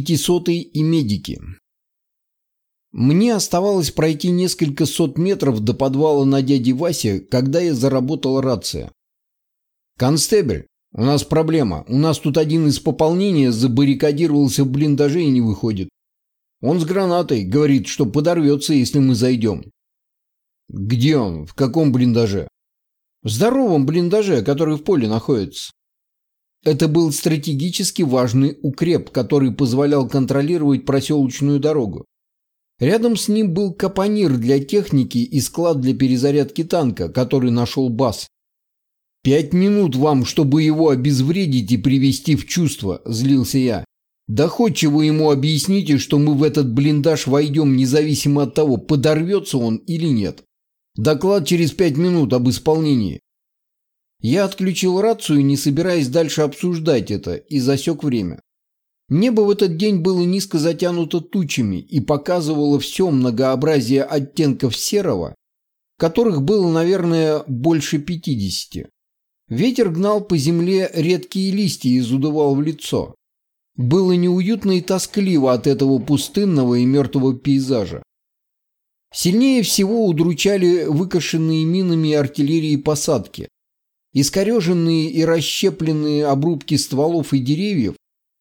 Пятисотый и медики. Мне оставалось пройти несколько сот метров до подвала на дяде Васе, когда я заработала рация. «Констебль, у нас проблема. У нас тут один из пополнения забаррикадировался в блиндаже и не выходит. Он с гранатой, говорит, что подорвется, если мы зайдем». «Где он? В каком блиндаже?» «В здоровом блиндаже, который в поле находится». Это был стратегически важный укреп, который позволял контролировать проселочную дорогу. Рядом с ним был капонир для техники и склад для перезарядки танка, который нашел Бас. «Пять минут вам, чтобы его обезвредить и привести в чувство», – злился я. «Доходчиво ему объясните, что мы в этот блиндаж войдем независимо от того, подорвется он или нет. Доклад через пять минут об исполнении». Я отключил рацию, не собираясь дальше обсуждать это, и засек время. Небо в этот день было низко затянуто тучами и показывало все многообразие оттенков серого, которых было, наверное, больше пятидесяти. Ветер гнал по земле редкие листья и задувал в лицо. Было неуютно и тоскливо от этого пустынного и мертвого пейзажа. Сильнее всего удручали выкошенные минами и артиллерией посадки, Искореженные и расщепленные обрубки стволов и деревьев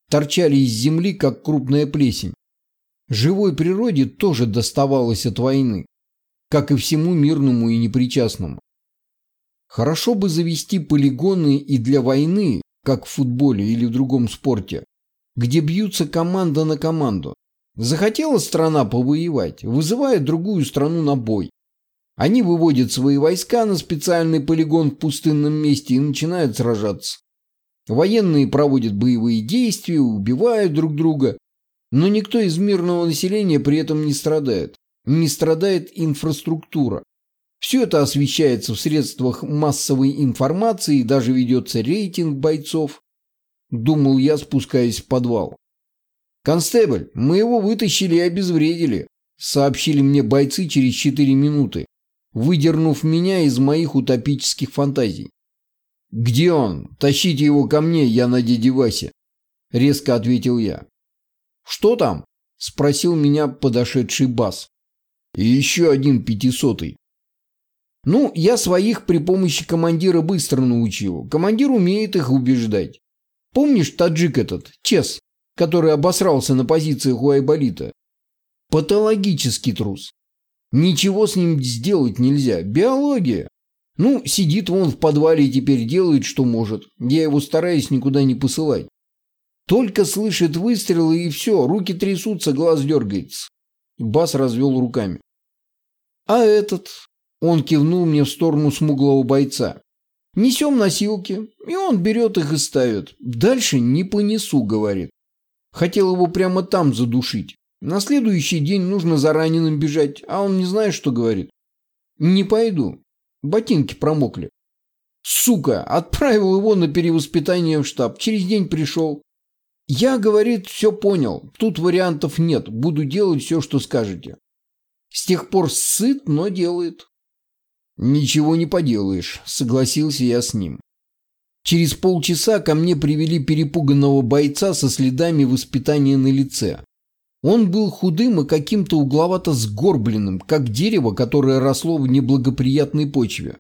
торчали из земли, как крупная плесень. Живой природе тоже доставалось от войны, как и всему мирному и непричастному. Хорошо бы завести полигоны и для войны, как в футболе или в другом спорте, где бьются команда на команду. Захотела страна повоевать, вызывает другую страну на бой. Они выводят свои войска на специальный полигон в пустынном месте и начинают сражаться. Военные проводят боевые действия, убивают друг друга, но никто из мирного населения при этом не страдает. Не страдает инфраструктура. Все это освещается в средствах массовой информации даже ведется рейтинг бойцов. Думал я, спускаясь в подвал. «Констебль, мы его вытащили и обезвредили», сообщили мне бойцы через четыре минуты выдернув меня из моих утопических фантазий. «Где он? Тащите его ко мне, я на дяде Васе», — резко ответил я. «Что там?» — спросил меня подошедший бас. «И еще один пятисотый». «Ну, я своих при помощи командира быстро научил. Командир умеет их убеждать. Помнишь таджик этот, Чес, который обосрался на позициях у Айболита? Патологический трус. Ничего с ним сделать нельзя. Биология. Ну, сидит вон в подвале и теперь делает, что может. Я его стараюсь никуда не посылать. Только слышит выстрелы и все, руки трясутся, глаз дергается. Бас развел руками. А этот? Он кивнул мне в сторону смуглого бойца. Несем носилки, и он берет их и ставит. Дальше не понесу, говорит. Хотел его прямо там задушить. На следующий день нужно за раненым бежать, а он не знает, что говорит. Не пойду. Ботинки промокли. Сука, отправил его на перевоспитание в штаб. Через день пришел. Я, говорит, все понял. Тут вариантов нет. Буду делать все, что скажете. С тех пор сыт, но делает. Ничего не поделаешь, согласился я с ним. Через полчаса ко мне привели перепуганного бойца со следами воспитания на лице. Он был худым и каким-то угловато сгорбленным, как дерево, которое росло в неблагоприятной почве.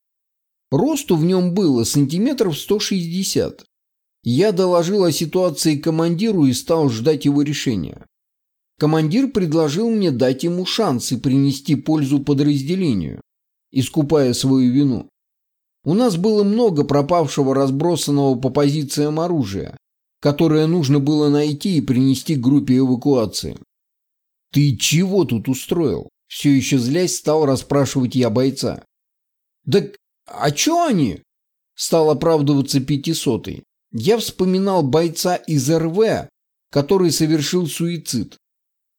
Росту в нем было сантиметров 160. Я доложил о ситуации командиру и стал ждать его решения. Командир предложил мне дать ему шанс и принести пользу подразделению, искупая свою вину. У нас было много пропавшего разбросанного по позициям оружия, которое нужно было найти и принести группе эвакуации. «Ты чего тут устроил?» Все еще злясь стал расспрашивать я бойца. «Да а чё они?» Стал оправдываться пятисотый. Я вспоминал бойца из РВ, который совершил суицид.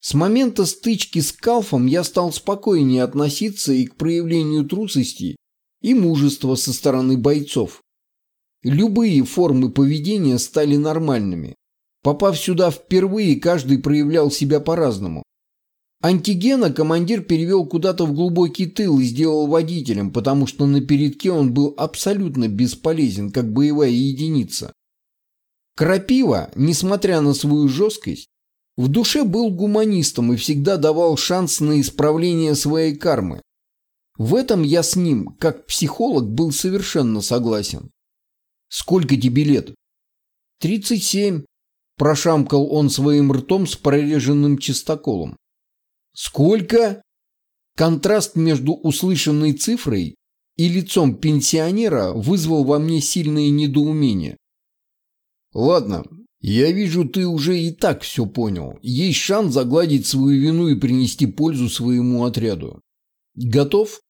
С момента стычки с Калфом я стал спокойнее относиться и к проявлению трусости и мужества со стороны бойцов. Любые формы поведения стали нормальными. Попав сюда впервые, каждый проявлял себя по-разному. Антигена командир перевел куда-то в глубокий тыл и сделал водителем, потому что на передке он был абсолютно бесполезен, как боевая единица. Крапива, несмотря на свою жесткость, В душе был гуманистом и всегда давал шанс на исправление своей кармы. В этом я с ним, как психолог, был совершенно согласен. «Сколько тебе лет?» «Тридцать семь», – прошамкал он своим ртом с прореженным чистоколом. «Сколько?» Контраст между услышанной цифрой и лицом пенсионера вызвал во мне сильное недоумение. «Ладно, я вижу, ты уже и так все понял. Есть шанс загладить свою вину и принести пользу своему отряду. Готов?»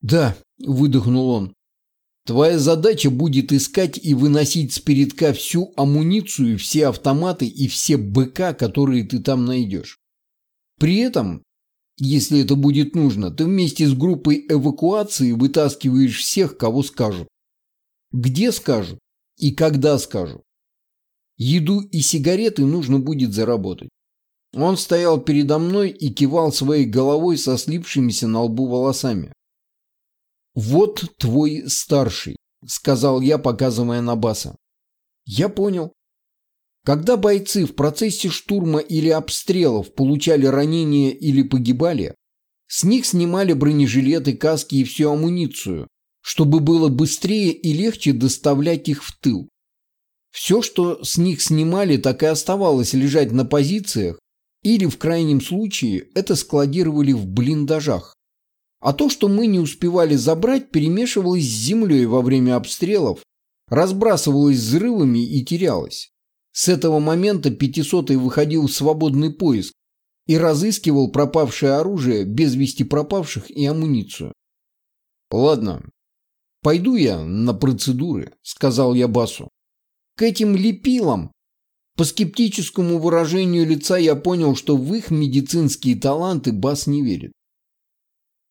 «Да», – выдохнул он. «Твоя задача будет искать и выносить с передка всю амуницию, все автоматы и все БК, которые ты там найдешь. При этом, если это будет нужно, ты вместе с группой эвакуации вытаскиваешь всех, кого скажут. Где скажут и когда скажут. Еду и сигареты нужно будет заработать. Он стоял передо мной и кивал своей головой со слипшимися на лбу волосами. «Вот твой старший», — сказал я, показывая на Баса. «Я понял». Когда бойцы в процессе штурма или обстрелов получали ранения или погибали, с них снимали бронежилеты, каски и всю амуницию, чтобы было быстрее и легче доставлять их в тыл. Все, что с них снимали, так и оставалось лежать на позициях, или в крайнем случае это складировали в блиндажах. А то, что мы не успевали забрать, перемешивалось с землей во время обстрелов, разбрасывалось взрывами и терялось. С этого момента пятисотый выходил в свободный поиск и разыскивал пропавшее оружие, без вести пропавших и амуницию. «Ладно, пойду я на процедуры», — сказал я Басу. «К этим лепилам по скептическому выражению лица я понял, что в их медицинские таланты Бас не верит.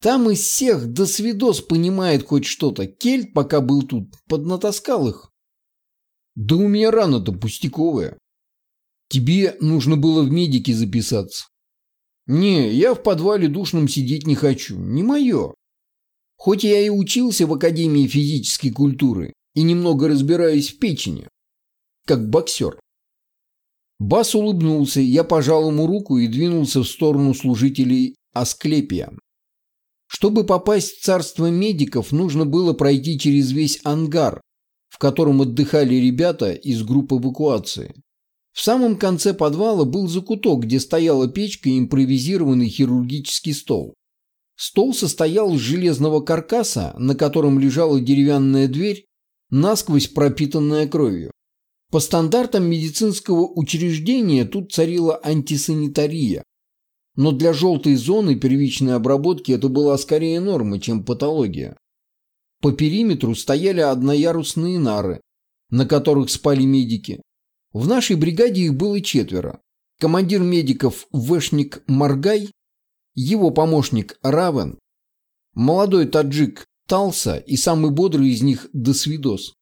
Там из всех до свидос понимает хоть что-то. Кельт, пока был тут, поднатаскал их. Да у меня рана-то пустяковая. Тебе нужно было в медике записаться. Не, я в подвале душном сидеть не хочу. Не мое. Хоть я и учился в Академии физической культуры и немного разбираюсь в печени, как боксер. Бас улыбнулся, я пожал ему руку и двинулся в сторону служителей Асклепия. Чтобы попасть в царство медиков, нужно было пройти через весь ангар, в котором отдыхали ребята из группы эвакуации. В самом конце подвала был закуток, где стояла печка и импровизированный хирургический стол. Стол состоял из железного каркаса, на котором лежала деревянная дверь, насквозь пропитанная кровью. По стандартам медицинского учреждения тут царила антисанитария, но для желтой зоны первичной обработки это была скорее норма, чем патология. По периметру стояли одноярусные нары, на которых спали медики. В нашей бригаде их было четверо. Командир медиков Вешник Маргай, его помощник Равен, молодой таджик Талса и самый бодрый из них Досвидос.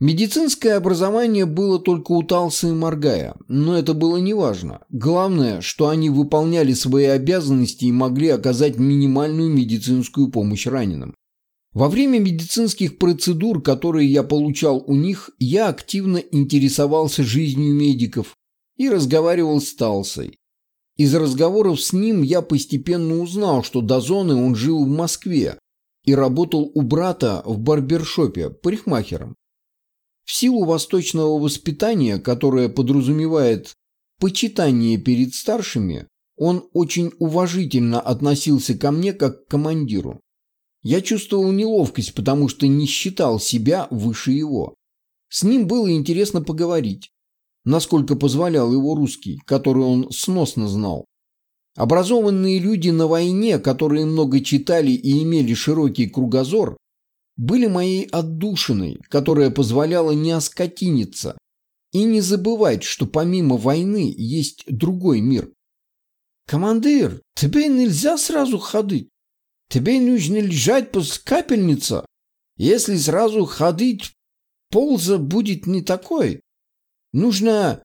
Медицинское образование было только у Талса и Маргая, но это было неважно. Главное, что они выполняли свои обязанности и могли оказать минимальную медицинскую помощь раненым. Во время медицинских процедур, которые я получал у них, я активно интересовался жизнью медиков и разговаривал с Талсой. Из разговоров с ним я постепенно узнал, что до зоны он жил в Москве и работал у брата в барбершопе парикмахером. В силу восточного воспитания, которое подразумевает почитание перед старшими, он очень уважительно относился ко мне как к командиру. Я чувствовал неловкость, потому что не считал себя выше его. С ним было интересно поговорить, насколько позволял его русский, который он сносно знал. Образованные люди на войне, которые много читали и имели широкий кругозор, были моей отдушиной, которая позволяла не оскотиниться и не забывать, что помимо войны есть другой мир. «Командир, тебе нельзя сразу ходить. Тебе нужно лежать после капельницы. Если сразу ходить, полза будет не такой. Нужно...»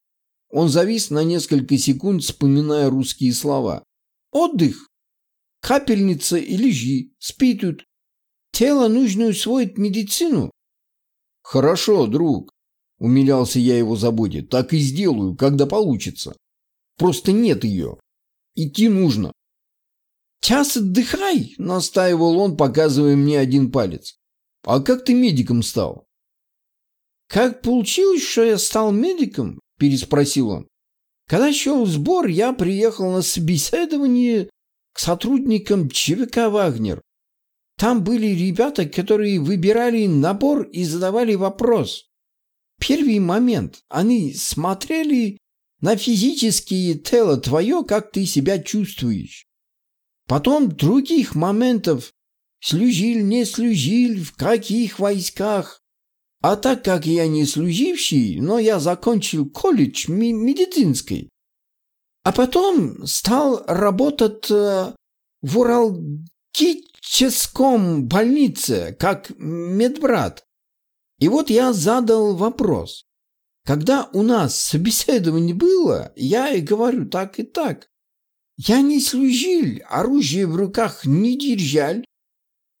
Он завис на несколько секунд, вспоминая русские слова. «Отдых. Капельница и лежи. Спи тут. Тело нужно усвоить медицину. Хорошо, друг. умилялся я его заботе. Так и сделаю, когда получится. Просто нет ее. Идти нужно. «Час отдыхай», — настаивал он, показывая мне один палец. «А как ты медиком стал?» «Как получилось, что я стал медиком?» – переспросил он. «Когда шел сбор, я приехал на собеседование к сотрудникам ЧВК «Вагнер». Там были ребята, которые выбирали набор и задавали вопрос. Первый момент. Они смотрели на физические тело твое, как ты себя чувствуешь. Потом других моментов. Служил, не служил, в каких войсках. А так как я не служивший, но я закончил колледж медицинский. А потом стал работать э, в уралгическом больнице, как медбрат. И вот я задал вопрос. Когда у нас собеседование было, я и говорю так и так. Я не служил, оружие в руках не держал,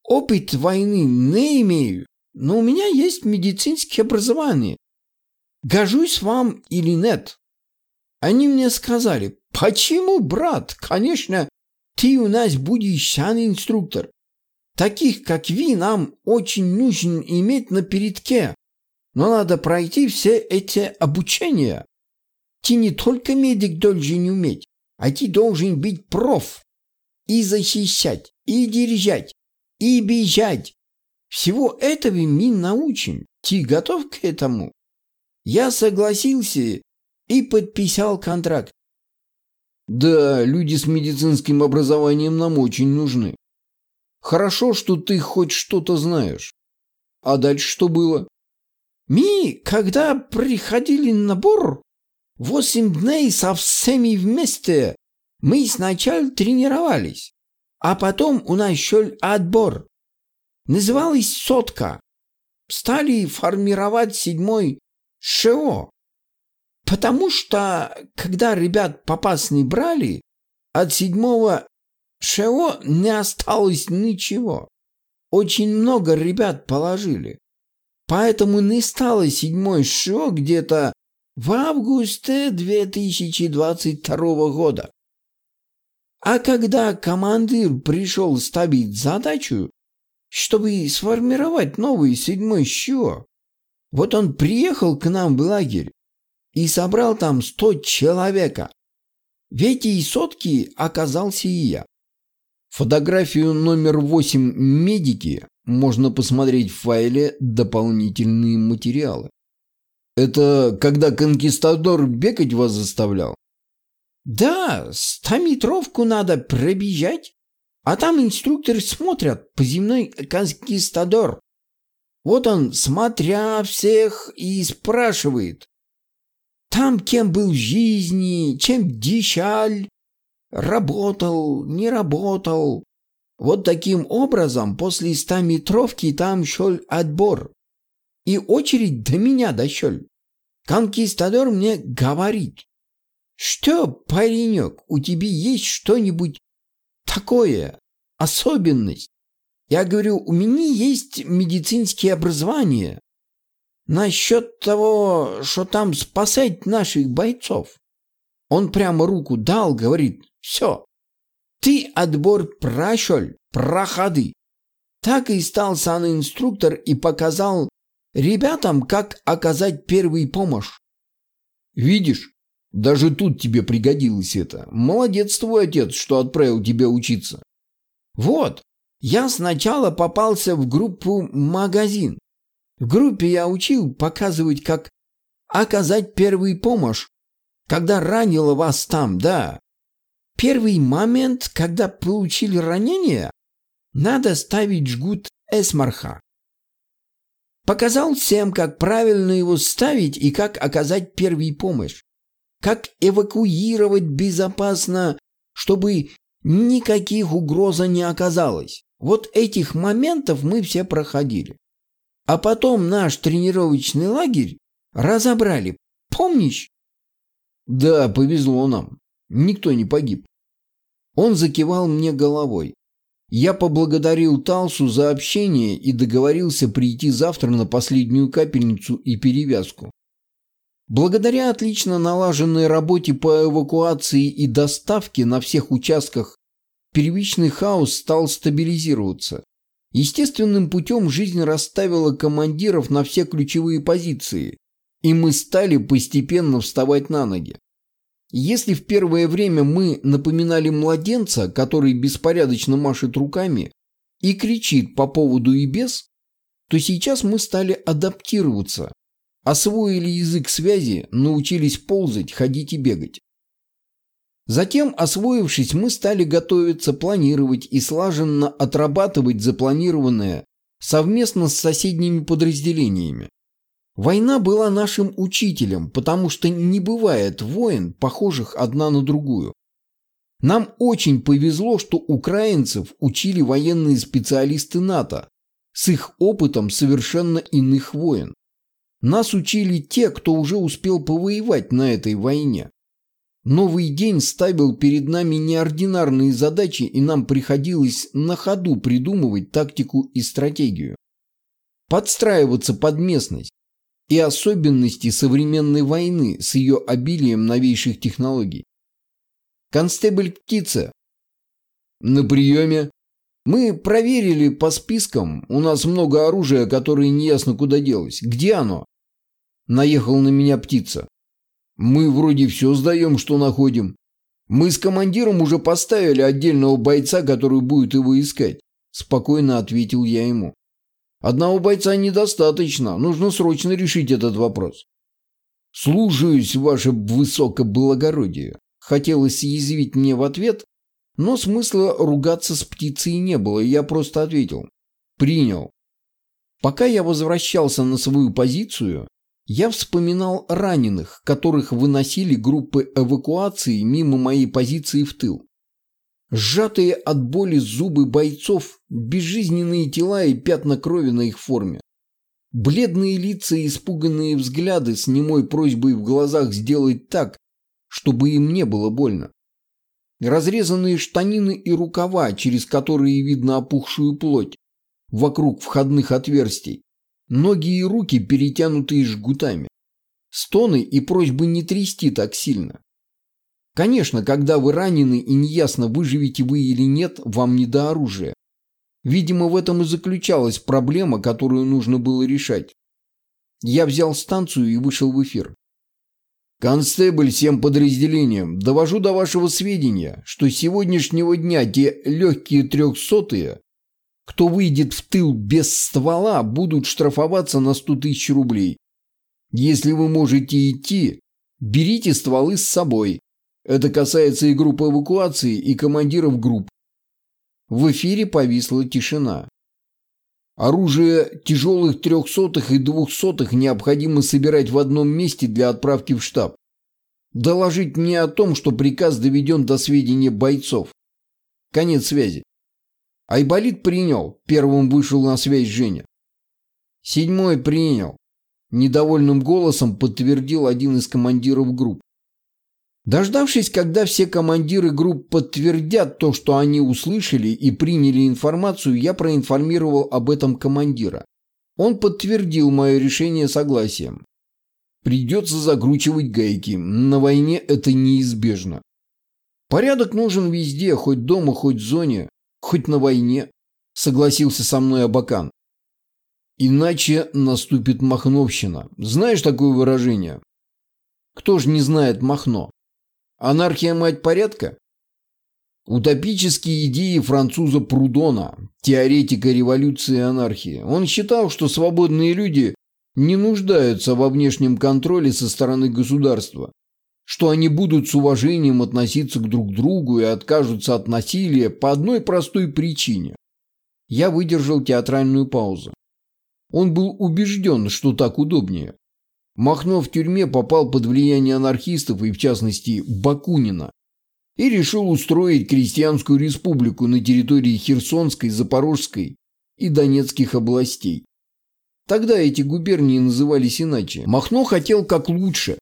опыт войны не имею но у меня есть медицинское образование. Гожусь вам или нет? Они мне сказали, почему, брат? Конечно, ты у нас будешь сам инструктор. Таких, как вы, нам очень нужен иметь на передке. Но надо пройти все эти обучения. Ты не только медик должен уметь, а ты должен быть проф. И защищать, и держать, и бежать, всего этого мы научим. Ты готов к этому? Я согласился и подписал контракт. Да, люди с медицинским образованием нам очень нужны. Хорошо, что ты хоть что-то знаешь. А дальше что было? Мы, когда приходили на набор, восемь дней со всеми вместе, мы сначала тренировались, а потом у нас шел отбор. Называлась «Сотка». Стали формировать седьмой ШО. Потому что, когда ребят попасный брали, от седьмого ШО не осталось ничего. Очень много ребят положили. Поэтому не стало седьмой ШО где-то в августе 2022 года. А когда командир пришел ставить задачу, чтобы сформировать новый седьмой ЩО. Вот он приехал к нам в лагерь и собрал там сто человека. В эти сотки оказался и я. Фотографию номер восемь медики можно посмотреть в файле «Дополнительные материалы». Это когда конкистадор бегать вас заставлял? Да, стометровку надо пробежать, а там инструкторы смотрят, поземной конкистадор. Вот он, смотря всех, и спрашивает. Там кем был в жизни, чем дичаль, работал, не работал. Вот таким образом после стометровки там шел отбор. И очередь до меня дошел. Конкистадор мне говорит, что, паренек, у тебя есть что-нибудь такое, особенность. Я говорю, у меня есть медицинские образования. Насчет того, что там спасать наших бойцов. Он прямо руку дал, говорит, все, ты отбор прошел, проходи. Так и стал инструктор и показал ребятам, как оказать первую помощь. Видишь, даже тут тебе пригодилось это. Молодец твой отец, что отправил тебя учиться. Вот, я сначала попался в группу «Магазин». В группе я учил показывать, как оказать первую помощь, когда ранило вас там, да. Первый момент, когда получили ранение, надо ставить жгут эсмарха. Показал всем, как правильно его ставить и как оказать первую помощь как эвакуировать безопасно, чтобы никаких угроз не оказалось. Вот этих моментов мы все проходили. А потом наш тренировочный лагерь разобрали. Помнишь? Да, повезло нам. Никто не погиб. Он закивал мне головой. Я поблагодарил Талсу за общение и договорился прийти завтра на последнюю капельницу и перевязку. Благодаря отлично налаженной работе по эвакуации и доставке на всех участках первичный хаос стал стабилизироваться. Естественным путем жизнь расставила командиров на все ключевые позиции, и мы стали постепенно вставать на ноги. Если в первое время мы напоминали младенца, который беспорядочно машет руками и кричит по поводу и без, то сейчас мы стали адаптироваться, освоили язык связи, научились ползать, ходить и бегать. Затем, освоившись, мы стали готовиться, планировать и слаженно отрабатывать запланированное совместно с соседними подразделениями. Война была нашим учителем, потому что не бывает войн, похожих одна на другую. Нам очень повезло, что украинцев учили военные специалисты НАТО с их опытом совершенно иных войн. Нас учили те, кто уже успел повоевать на этой войне. Новый день ставил перед нами неординарные задачи, и нам приходилось на ходу придумывать тактику и стратегию. Подстраиваться под местность и особенности современной войны с ее обилием новейших технологий. Констебль Птица. На приеме. Мы проверили по спискам, у нас много оружия, которое неясно куда делось. Где оно? Наехал на меня Птица. Мы вроде все сдаем, что находим. Мы с командиром уже поставили отдельного бойца, который будет его искать. Спокойно ответил я ему. Одного бойца недостаточно. Нужно срочно решить этот вопрос. Служусь, ваше высокоблагородие. Хотелось съязвить мне в ответ, но смысла ругаться с птицей не было, и я просто ответил. Принял. Пока я возвращался на свою позицию, я вспоминал раненых, которых выносили группы эвакуации мимо моей позиции в тыл. Сжатые от боли зубы бойцов, безжизненные тела и пятна крови на их форме. Бледные лица и испуганные взгляды с немой просьбой в глазах сделать так, чтобы им не было больно. Разрезанные штанины и рукава, через которые видно опухшую плоть, вокруг входных отверстий, Ноги и руки перетянутые жгутами. Стоны и просьбы не трясти так сильно. Конечно, когда вы ранены и неясно, выживете вы или нет, вам не до оружия. Видимо, в этом и заключалась проблема, которую нужно было решать. Я взял станцию и вышел в эфир. Констебль всем подразделениям, довожу до вашего сведения, что с сегодняшнего дня те легкие трехсотые кто выйдет в тыл без ствола, будут штрафоваться на 100 тысяч рублей. Если вы можете идти, берите стволы с собой. Это касается и группы эвакуации, и командиров групп. В эфире повисла тишина. Оружие тяжелых трехсотых и двухсотых необходимо собирать в одном месте для отправки в штаб. Доложить мне о том, что приказ доведен до сведения бойцов. Конец связи. Айболит принял. Первым вышел на связь Женя. Седьмой принял. Недовольным голосом подтвердил один из командиров групп. Дождавшись, когда все командиры групп подтвердят то, что они услышали и приняли информацию, я проинформировал об этом командира. Он подтвердил мое решение согласием. Придется закручивать гайки. На войне это неизбежно. Порядок нужен везде, хоть дома, хоть в зоне. Хоть на войне, согласился со мной Абакан. Иначе наступит Махновщина. Знаешь такое выражение? Кто ж не знает Махно? Анархия мать порядка? Утопические идеи француза Прудона, теоретика революции и анархии. Он считал, что свободные люди не нуждаются во внешнем контроле со стороны государства что они будут с уважением относиться к друг другу и откажутся от насилия по одной простой причине. Я выдержал театральную паузу. Он был убежден, что так удобнее. Махно в тюрьме попал под влияние анархистов и, в частности, Бакунина, и решил устроить крестьянскую республику на территории Херсонской, Запорожской и Донецких областей. Тогда эти губернии назывались иначе. Махно хотел как лучше,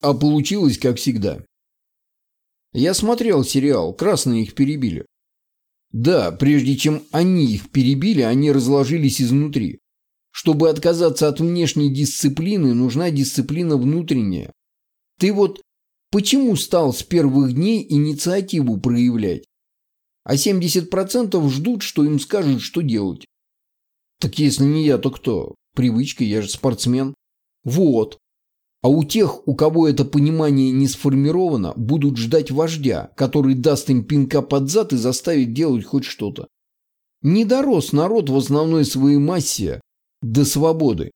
а получилось, как всегда. Я смотрел сериал, красные их перебили. Да, прежде чем они их перебили, они разложились изнутри. Чтобы отказаться от внешней дисциплины, нужна дисциплина внутренняя. Ты вот почему стал с первых дней инициативу проявлять? А 70% ждут, что им скажут, что делать. Так если не я, то кто? Привычка, я же спортсмен. Вот. А у тех, у кого это понимание не сформировано, будут ждать вождя, который даст им пинка под зад и заставит делать хоть что-то. Не дорос народ в основной своей массе до свободы.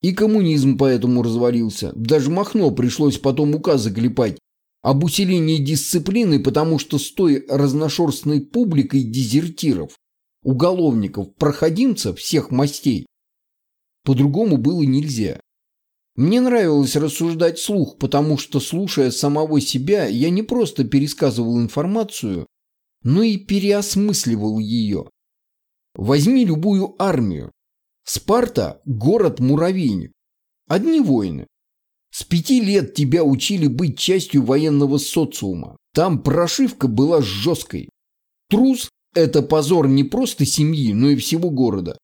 И коммунизм поэтому развалился. Даже Махно пришлось потом указы клепать об усилении дисциплины, потому что с той разношерстной публикой дезертиров, уголовников, проходимцев всех мастей по-другому было нельзя. Мне нравилось рассуждать вслух, потому что, слушая самого себя, я не просто пересказывал информацию, но и переосмысливал ее. Возьми любую армию. Спарта – город-муравейник. Одни воины. С пяти лет тебя учили быть частью военного социума. Там прошивка была жесткой. Трус – это позор не просто семьи, но и всего города.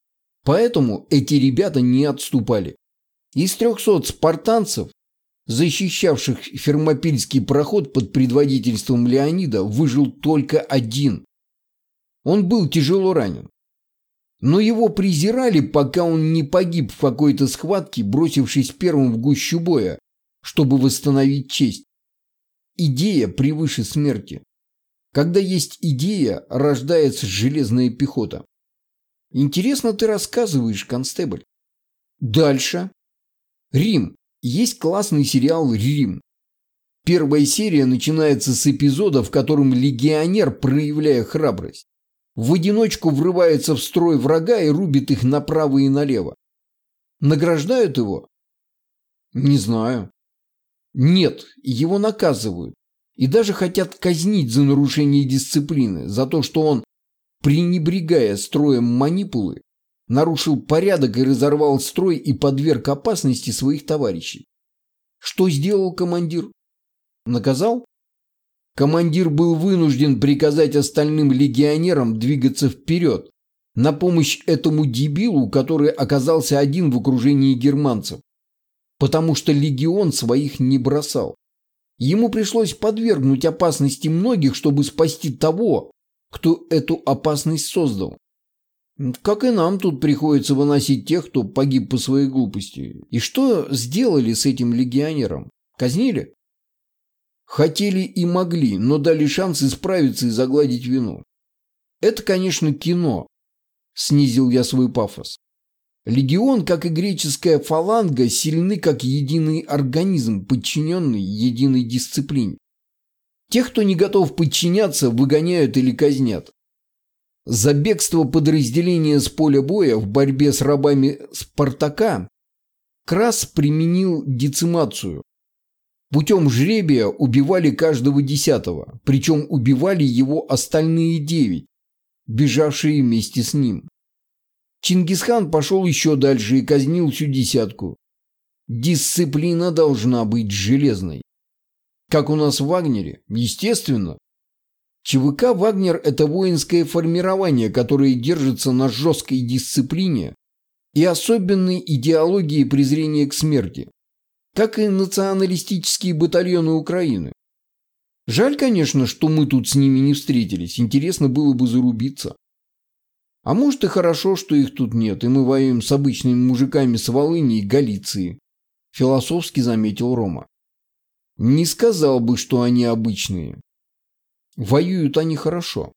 Поэтому эти ребята не отступали. Из 300 спартанцев, защищавших фермопильский проход под предводительством Леонида, выжил только один. Он был тяжело ранен. Но его презирали, пока он не погиб в какой-то схватке, бросившись первым в гущу боя, чтобы восстановить честь. Идея превыше смерти. Когда есть идея, рождается железная пехота. Интересно ты рассказываешь, констебль. Дальше. Рим. Есть классный сериал «Рим». Первая серия начинается с эпизода, в котором легионер, проявляя храбрость, в одиночку врывается в строй врага и рубит их направо и налево. Награждают его? Не знаю. Нет, его наказывают. И даже хотят казнить за нарушение дисциплины, за то, что он, пренебрегая строем манипулы, нарушил порядок и разорвал строй и подверг опасности своих товарищей. Что сделал командир? Наказал? Командир был вынужден приказать остальным легионерам двигаться вперед, на помощь этому дебилу, который оказался один в окружении германцев, потому что легион своих не бросал. Ему пришлось подвергнуть опасности многих, чтобы спасти того, кто эту опасность создал. Как и нам тут приходится выносить тех, кто погиб по своей глупости. И что сделали с этим легионером? Казнили? Хотели и могли, но дали шанс исправиться и загладить вину. Это, конечно, кино. Снизил я свой пафос. Легион, как и греческая фаланга, сильны как единый организм, подчиненный единой дисциплине. Тех, кто не готов подчиняться, выгоняют или казнят. За бегство подразделения с поля боя в борьбе с рабами Спартака Крас применил децимацию. Путем жребия убивали каждого десятого, причем убивали его остальные девять, бежавшие вместе с ним. Чингисхан пошел еще дальше и казнил всю десятку. Дисциплина должна быть железной. Как у нас в Вагнере? Естественно. ЧВК «Вагнер» – это воинское формирование, которое держится на жесткой дисциплине и особенной идеологии презрения к смерти, как и националистические батальоны Украины. Жаль, конечно, что мы тут с ними не встретились, интересно было бы зарубиться. А может и хорошо, что их тут нет, и мы воюем с обычными мужиками с Волыни и Галиции, философски заметил Рома. Не сказал бы, что они обычные. Воюют они хорошо.